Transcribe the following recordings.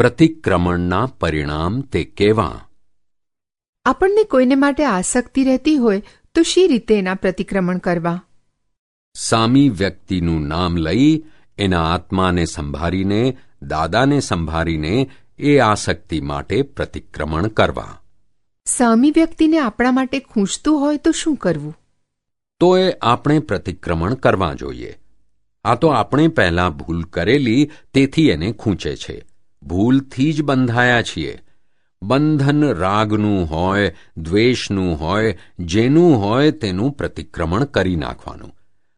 પ્રતિક્રમણના પરિણામ તે કેવા? આપણને કોઈને માટે આસક્તિ રહેતી હોય તો શી રીતે એના પ્રતિક્રમણ કરવા? સામી વ્યક્તિનું નામ લઈ એના આત્માને સંભાળીને દાદાને સંભાળીને એ આસક્તિ માટે પ્રતિક્રમણ કરવા. સામી વ્યક્તિને આપણા માટે ખૂંચતું હોય તો શું કરવું? તો એ આપણે પ્રતિક્રમણ કરવા જોઈએ. આ તો આપણે પહેલાં ભૂલ કરેલી તેથી એને ખૂંચે છે. ભૂલથી જ બંધાયા છીએ. બંધન રાગનું હોય દ્વેષનું હોય જેનું હોય તેનું પ્રતિક્રમણ કરી નાખવાનું.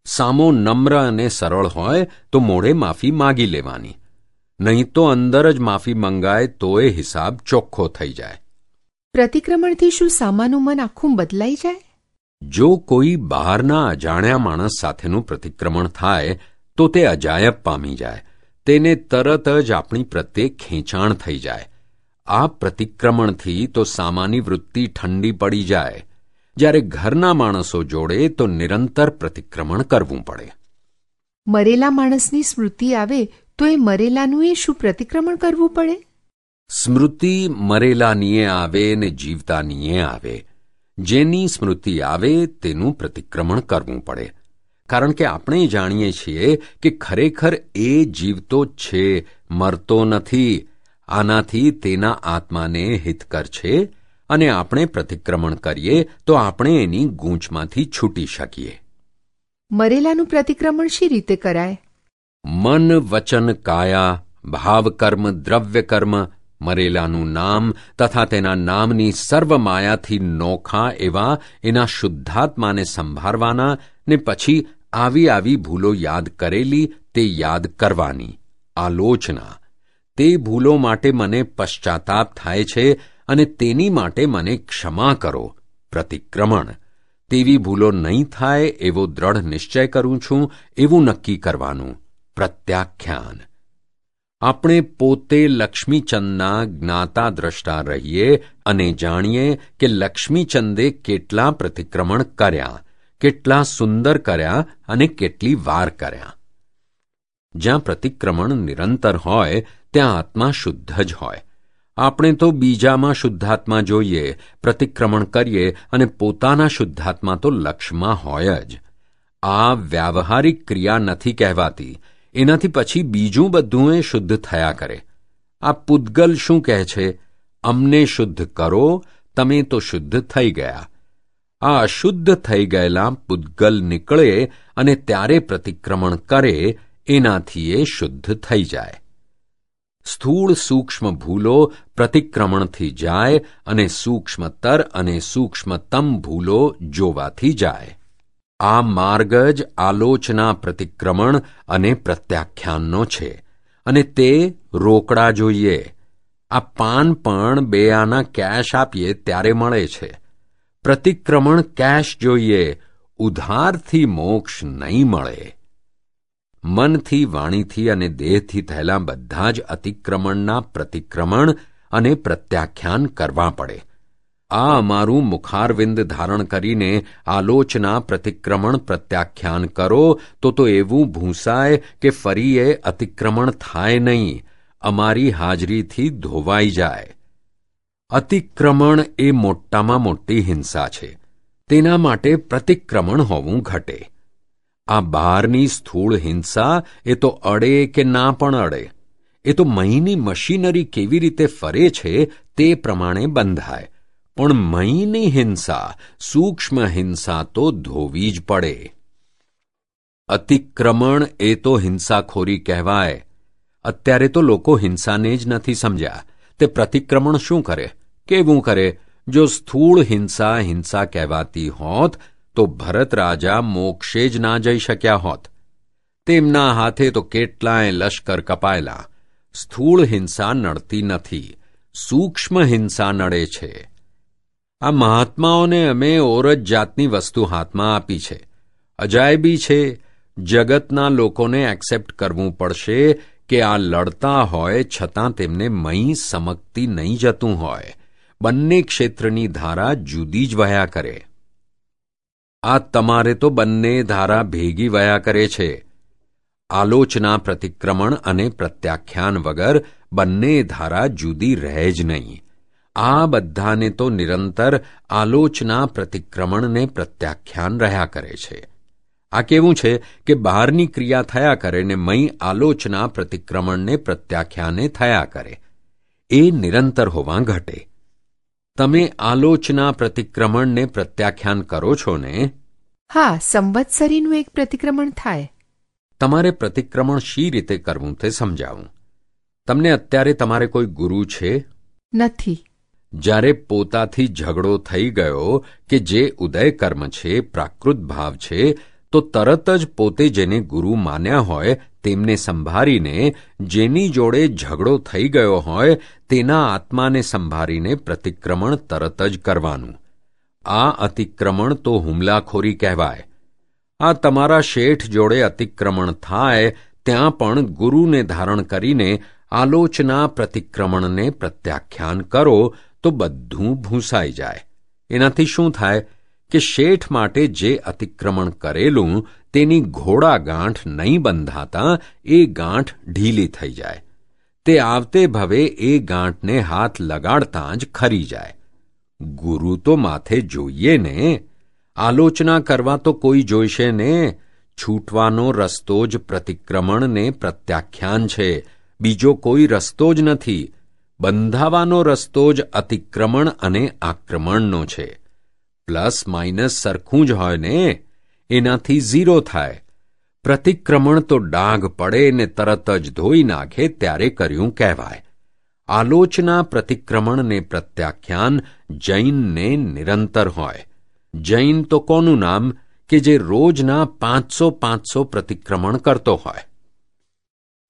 સામો નમ્ર અને સરળ હોય તો મોડે માફી માગી લેવાની. નહીં તો અંદર જ માફી મંગાય તો એ હિસાબ ચોખ્ખો થઈ જાય. પ્રતિક્રમણથી શું સામાનું મન આખું બદલાઈ જાય? જો કોઈ બહારના અજાણ્યા માણસ સાથેનું પ્રતિક્રમણ થાય તો તે અજાયબ પામી જાય. તેને તરત જ આપણી પ્રત્યે ખેંચાણ થઈ જાય. આ પ્રતિક્રમણથી તો સામાની વૃત્તિ ઠંડી પડી જાય. જ્યારે ઘરના માણસો જોડે તો નિરંતર પ્રતિક્રમણ કરવું પડે. મરેલા માણસની સ્મૃતિ આવે તો એ મરેલાનું એ શું પ્રતિક્રમણ કરવું પડે? સ્મૃતિ મરેલાનીએ આવે ને જીવતાનીએ આવે. જેની સ્મૃતિ આવે તેનું પ્રતિક્રમણ કરવું પડે. કારણ કે આપણે જાણીએ છીએ કે ખરેખર એ જીવતો છે મરતો નથી. આનાથી તેના આત્માને હિતકર છે અને આપણે પ્રતિક્રમણ કરીએ તો આપણે એની ગૂંચમાંથી છૂટી શકીએ. મરેલાનું પ્રતિક્રમણ શી રીતે કરાય? મન વચન કાયા ભાવકર્મ દ્રવ્યકર્મ મરેલાનું નામ તથા તેના નામની સર્વ માયાથી નોખા એવા એના શુદ્ધાત્માને સંભાળવાના ને પછી આવી આવી ભૂલો યાદ કરેલી તે યાદ કરવાની. આલોચના. તે ભૂલો માટે મને પશ્ચાતાપ થાય છે અને તેની માટે મને ક્ષમા કરો. પ્રતિક્રમણ. તેવી ભૂલો નહીં થાય એવો દ્રઢ નિશ્ચય કરું છું, એવું નક્કી કરવાનું. પ્રત્યાખ્યાન. આપણે પોતે લક્ષ્મીચંદના જ્ઞાતા દ્રષ્ટા રહીએ અને જાણીએ કે લક્ષ્મીચંદે કેટલા પ્રતિક્રમણ કર્યા. કેટલા સુંદર કર્યા અને કેટલી વાર કર્યા. જ્યાં પ્રતિક્રમણ નિરંતર હોય, ત્યાં આત્મા શુદ્ધ જ હોય. આપણે તો બીજામાં શુદ્ધાત્મા જોઈએ, પ્રતિક્રમણ કરીએ અને પોતાના શુદ્ધાત્મા તો લક્ષ્યમાં હોય જ. આ વ્યાવહારિક ક્રિયા નથી કહેવાતી. એનાથી પછી બીજું બધું એ શુદ્ધ થયા કરે. આ પૂદગલ શું કહે છે? અમને શુદ્ધ કરો, તમે તો શુદ્ધ થઈ ગયા. આ અશુદ્ધ થઈ ગયેલા પૂદગલ નીકળે અને ત્યારે પ્રતિક્રમણ કરે, એનાથી એ શુદ્ધ થઈ જાય. સ્થૂળ સૂક્ષ્મ ભૂલો પ્રતિક્રમણથી જાય અને સૂક્ષ્મતર અને સૂક્ષ્મતમ ભૂલો જોવાથી જાય. આ માર્ગ જ આલોચના પ્રતિક્રમણ અને પ્રત્યાખ્યાનનો છે, અને તે રોકડા જોઈએ. આ પાન પણ બે આના કેશ આપીએ ત્યારે મળે છે. પ્રતિક્રમણ કેશ જોઈએ, ઉધારથી મોક્ષ નહીં મળે. મનથી, વાણીથી અને દેહથી થયેલા બધા જ અતિક્રમણના પ્રતિક્રમણ અને પ્રત્યાખ્યાન કરવા પડે. આ અમારું મુખારવિંદ ધારણ કરીને આલોચના, પ્રતિક્રમણ, પ્રત્યાખ્યાન કરો તો તો એવું ભૂંસાય કે ફરી એ અતિક્રમણ થાય નહીં. અમારી હાજરીથી ધોવાઈ જાય. અતિક્રમણ એ મોટામાં મોટી હિંસા છે. તેના માટે પ્રતિક્રમણ હોવું ઘટે. આ બહારની સ્થૂળ હિંસા એ તો અડે કે ના પણ અડે. એ તો મહીની મશીનરી કેવી રીતે ફરે છે તે પ્રમાણે બંધાય. પણ મહીની હિંસા, સૂક્ષ્મ હિંસા તો ધોવી જ પડે. અતિક્રમણ એ તો હિંસાખોરી કહેવાય. અત્યારે તો લોકો હિંસાને જ નથી સમજ્યા. તે પ્રતિક્રમણ શું કરે? કેવું કરે? જો સ્થૂળ હિંસા હિંસા કહેવાતી હોત, તો ભરત રાજા મોક્ષે જ ના જઈ શક્યા હોત. તેમના હાથે તો કેટલાય લશ્કર કપાયેલા. સ્થૂળ હિંસા નડતી નથી. સૂક્ષ્મ હિંસા નડે છે. આ મહાત્માઓને અમે ઓરજ જાતની વસ્તુ હાથમાં આપી છે. અજાયબી છે. જગતના લોકોને એક્સેપ્ટ કરવું પડશે કે આ લડતા હોય છતાં તેમને મહી સમકતી નહીં જતું હોય. બંને ક્ષેત્રની ધારા જુદી જ વહ્યા કરે. આ તમારે તો બંને ધારા ભેગી વયા કરે છે. આલોચના પ્રતિક્રમણ અને પ્રત્યાખ્યાન વગર બંને ધારા જુદી રહે જ નહીં. આ બધાને તો નિરંતર આલોચના પ્રતિક્રમણને પ્રત્યાખ્યાન રહ્યા કરે છે. આ કેવું છે કે બહારની ક્રિયા થયા કરે ને મય આલોચના પ્રતિક્રમણને પ્રત્યાખ્યાને થયા કરે. એ નિરંતર હોવા ઘટે. તમે આલોચના પ્રતિક્રમણને પ્રત્યાખ્યાન કરો છો ને? હા સંવત્સરીનું એક પ્રતિક્રમણ થાય. તમારે પ્રતિક્રમણ શી રીતે કરવું તે સમજાવું. તમને અત્યારે તમારે કોઈ ગુરુ છે? નથી. જ્યારે પોતાથી ઝઘડો થઈ ગયો કે જે ઉદય કર્મ છે પ્રાકૃત ભાવ છે તો તરત જ પોતે જેને ગુરુ માન્યા હોય, તેમને સંભાળીને, જેની જોડે ઝઘડો થઈ ગયો હોય, તેના આત્માને સંભાળીને પ્રતિક્રમણ તરત જ કરવાનું. આ અતિક્રમણ તો હુમલાખોરી કહેવાય. આ તમારા શેઠ જોડે અતિક્રમણ થાય, ત્યાં પણ ગુરુને ધારણ કરીને આલોચના પ્રતિક્રમણને પ્રત્યાખ્યાન કરો, તો બધું ભૂંસાઈ જાય. એનાથી શું થાય? કે શેઠ માટે જે અતિક્રમણ કરેલું, તેની ઘોડા ગાંઠ નહીં બંધાતા, એ ગાંઠ ઢીલી થઈ જાય. તે આવતે ભવે એ ગાંઠને હાથ લગાડતા જ ખરી જાય. ગુરુ તો માથે જોઈએ ને, આલોચના કરવા તો કોઈ જોઈશે ને, છૂટવાનો રસ્તો જ પ્રતિક્રમણને પ્રત્યાખ્યાન છે, બીજો કોઈ રસ્તો જ નથી. બંધાવાનો રસ્તો જ અતિક્રમણ અને આક્રમણનો છે. પ્લસ માઇનસ સરખું જ હોય ને, એનાથી ઝીરો થાય. પ્રતિક્રમણ તો ડાઘ પડે ને તરત જ ધોઈ નાખે ત્યારે કર્યું કહેવાય. આલોચના પ્રતિક્રમણને પ્રત્યાખ્યાન જૈનને નિરંતર હોય. જૈન તો કોનું નામ કે જે રોજના પાંચસો પાંચસો પ્રતિક્રમણ કરતો હોય?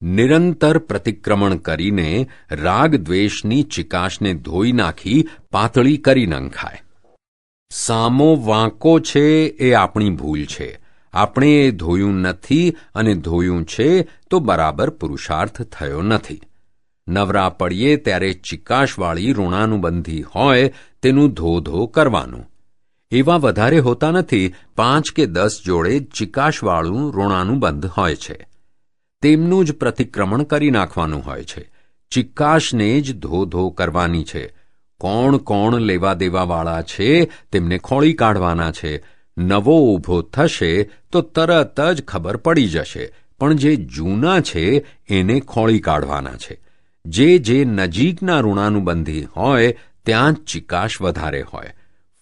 નિરંતર પ્રતિક્રમણ કરીને રાગ દ્વેષની ચિકાશને ધોઈ નાખી પાતળી કરી નંખાય. સામો વાંકો છે એ આપણી ભૂલ છે. આપણે એ ધોયું નથી અને ધોયું છે તો બરાબર પુરુષાર્થ થયો નથી. નવરા પડીએ ત્યારે ચિકાશવાળી ઋણાનુબંધી હોય તેનું ધો ધો કરવાનું. એવા વધારે હોતા નથી, પાંચ કે દસ જોડે ચિકાશવાળું ઋણાનુબંધ હોય છે. તેમનું જ પ્રતિક્રમણ કરી નાખવાનું હોય છે. ચિકાશને જ ધો ધો કરવાની છે. કોણ કોણ લેવા દેવાવાળા છે તેમને ખોળી કાઢવાના છે. નવો ઊભો થશે તો તરત જ ખબર પડી જશે. પણ જે જૂના છે, એને ખોળી કાઢવાના છે. જે જે નજીકના ઋણાનુબંધી હોય, ત્યાં ચિકાશ વધારે હોય.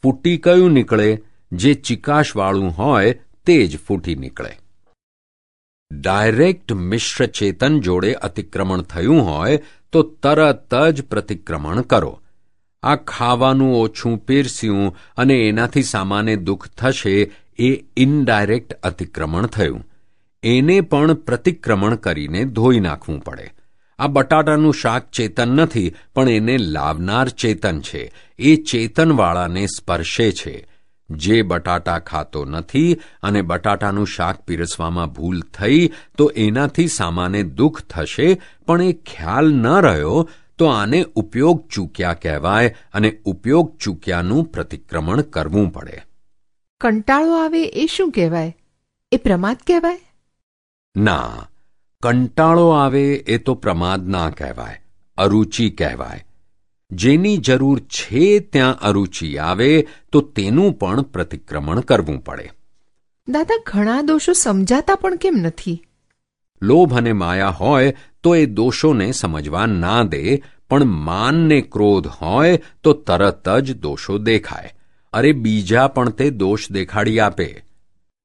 ફૂટી કયું નીકળે? જે ચિકાશવાળું હોય, તે જ ફૂટી નીકળે. ડાયરેક્ટ મિશ્ર ચેતન જોડે અતિક્રમણ થયું હોય, તો તરત જ પ્રતિક્રમણ કરો. આ ખાવાનું ઓછું પીરસ્યું અને એનાથી સામાન્ય દુઃખ થશે એ ઇનડાયરેક્ટ અતિક્રમણ થયું. એને પણ પ્રતિક્રમણ કરીને ધોઈ નાખવું પડે. આ બટાટાનું શાક ચેતન નથી, પણ એને લાવનાર ચેતન છે. એ ચેતનવાળાને સ્પર્શે છે. જે બટાટા ખાતો નથી અને બટાટાનું શાક પીરસવામાં ભૂલ થઈ, તો એનાથી સામાન્ય દુઃખ થશે, પણ એ ખ્યાલ ન રહ્યો તો આને ઉપયોગ ચૂક્યા કહેવાય અને ઉપયોગ ચૂક્યાનું પ્રતિક્રમણ કરવું પડે. કંટાળો આવે એ શું કહેવાય? એ પ્રમાદ કહેવાય? ના કંટાળો આવે એ તો પ્રમાદ ના કહેવાય અરુચિ કહેવાય. જેની જરૂર છે ત્યાં અરુચિ આવે તો તેનું પણ પ્રતિક્રમણ કરવું પડે. દાદા ઘણા દોષો સમજાતા પણ કેમ નથી? લોભ અને માયા હોય તો એ દોષોને સમજવા ના દે પણ માનને ક્રોધ હોય તો તરત જ દોષો દેખાય. અરે બીજા પણ તે દોષ દેખાડી આપે.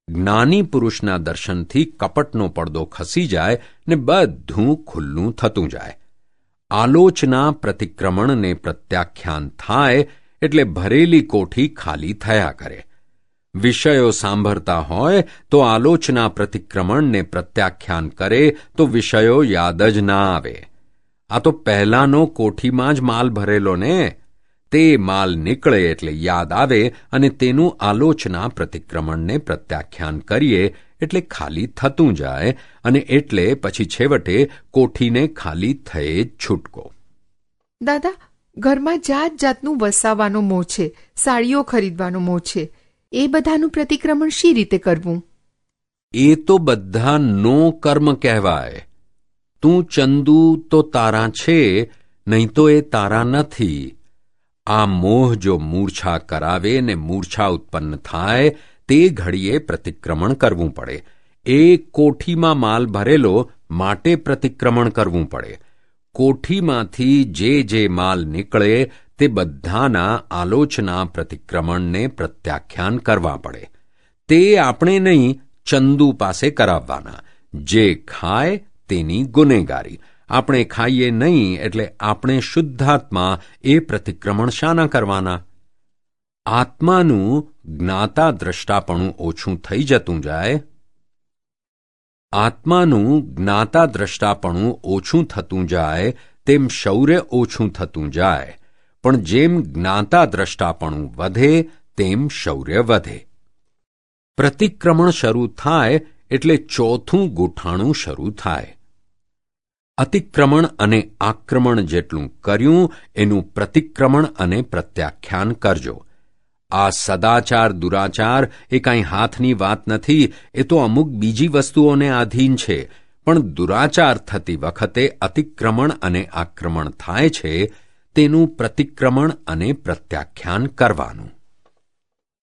જ્ઞાની પુરુષના દર્શનથી કપટનો પડદો ખસી જાય ને બધું ખુલ્લું થતું જાય. આલોચના પ્રતિક્રમણને પ્રત્યાખ્યાન થાય એટલે ભરેલી કોઠી ખાલી થયા કરે. વિષયો સાંભળતા હોય તો આલોચના પ્રતિક્રમણને પ્રત્યાખ્યાન કરે તો વિષયો યાદ જ ના આવે. આ તો પહેલાનો કોઠીમાં જ માલ ભરેલો ને. તે માલ નીકળે એટલે યાદ આવે અને તેનું આલોચના પ્રતિક્રમણને પ્રત્યાખ્યાન કરીએ એટલે ખાલી થતું જાય અને એટલે પછી છેવટે કોઠીને ખાલી થયે જ છૂટકો. દાદા ઘરમાં જાત જાતનું વસાવવાનો મોહ છે સાડીઓ ખરીદવાનો મોહ છે. એ બધાનું પ્રતિક્રમણ શી રીતે કરવું? એ તો બધા નો કર્મ કહેવાય. તું ચંદુ તો તારા છે, નહીં તો એ તારા નથી. આ મોહ જો મૂર્છા કરાવે ને મૂર્છા ઉત્પન્ન થાય, તે ઘડીએ પ્રતિક્રમણ કરવું પડે. એ કોઠીમાં માલ ભરેલો, માટે પ્રતિક્રમણ કરવું પડે. કોઠીમાંથી જે જે માલ નીકળે, તે બધાના આલોચના પ્રતિક્રમણને પ્રત્યાખ્યાન કરવા પડે. તે આપણે નહીં, ચંદુ પાસે કરાવવાના. જે ખાય તેની ગુનેગારી. આપણે ખાઈએ નહીં એટલે આપણે શુદ્ધાત્મા એ પ્રતિક્રમણ શાના કરવાના? આત્માનું જ્ઞાતા દ્રષ્ટાપણું ઓછું થઈ જતું જાય? આત્માનું જ્ઞાતા દ્રષ્ટાપણું ઓછું થતું જાય, તેમ શૌર્ય ઓછું થતું જાય. પણ જેમ જ્ઞાતા દ્રષ્ટાપણું વધે, તેમ શૌર્ય વધે. પ્રતિક્રમણ શરૂ થાય એટલે ચોથું ગૂંઠાણું શરૂ થાય. અતિક્રમણ અને આક્રમણ જેટલું કર્યું, એનું પ્રતિક્રમણ અને પ્રત્યાખ્યાન કરજો. આ સદાચાર, દુરાચાર એ કાંઈ હાથની વાત નથી, એ તો અમુક બીજી વસ્તુઓને આધીન છે. પણ દુરાચાર થતી વખતે અતિક્રમણ અને આક્રમણ થાય છે, તેનું પ્રતિક્રમણ અને પ્રત્યાખ્યાન કરવાનું.